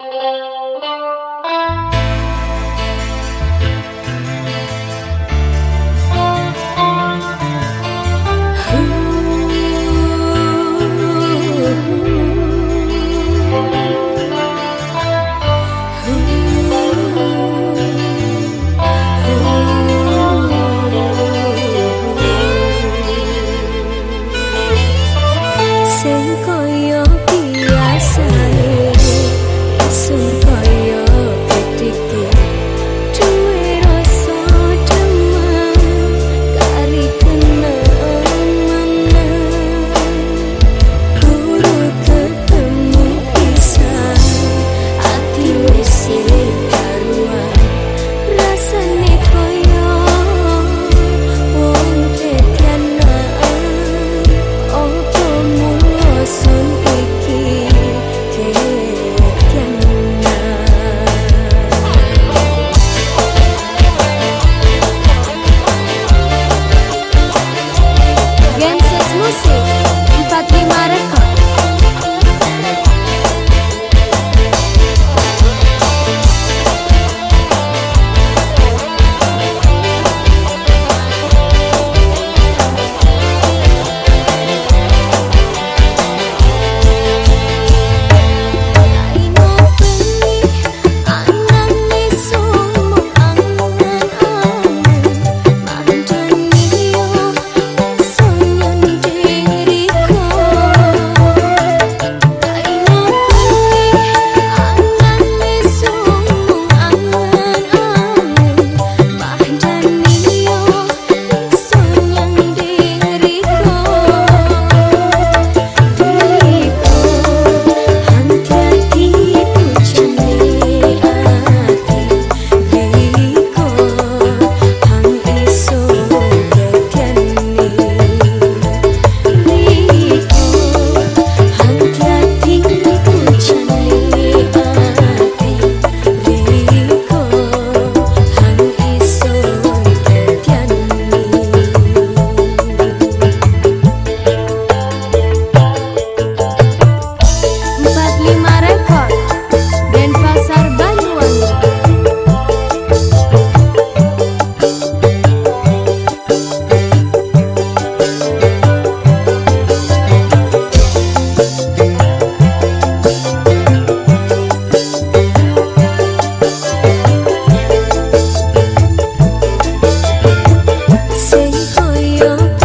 you 기억